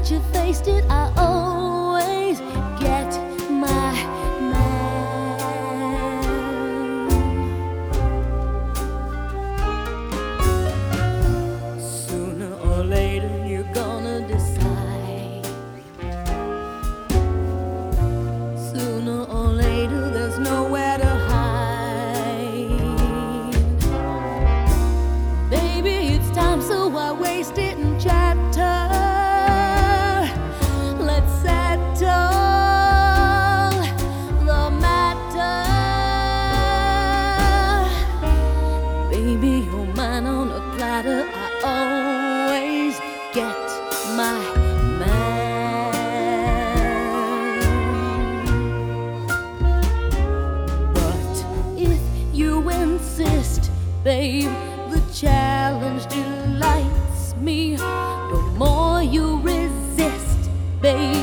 that you faced it. I always get my man. Sooner or later, you're gonna decide. Sooner or later, there's nowhere to hide. Baby, it's time, so I waste Baby, you're mine on a platter. I always get my man. But if you insist, babe, the challenge delights me. The more you resist, babe,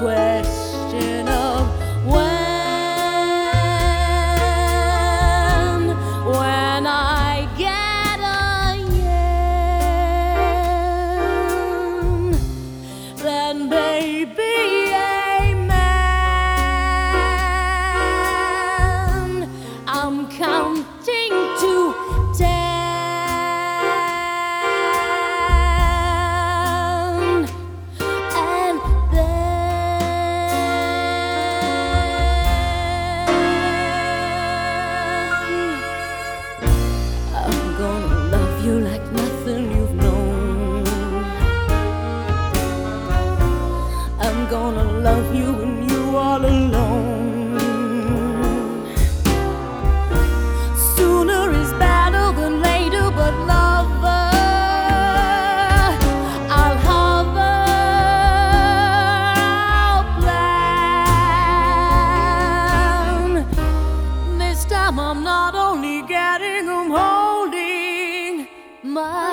question of when. Gonna love you when you all alone. Sooner is better than later, but lover, I'll hover, I'll plan. This time I'm not only getting, I'm holding my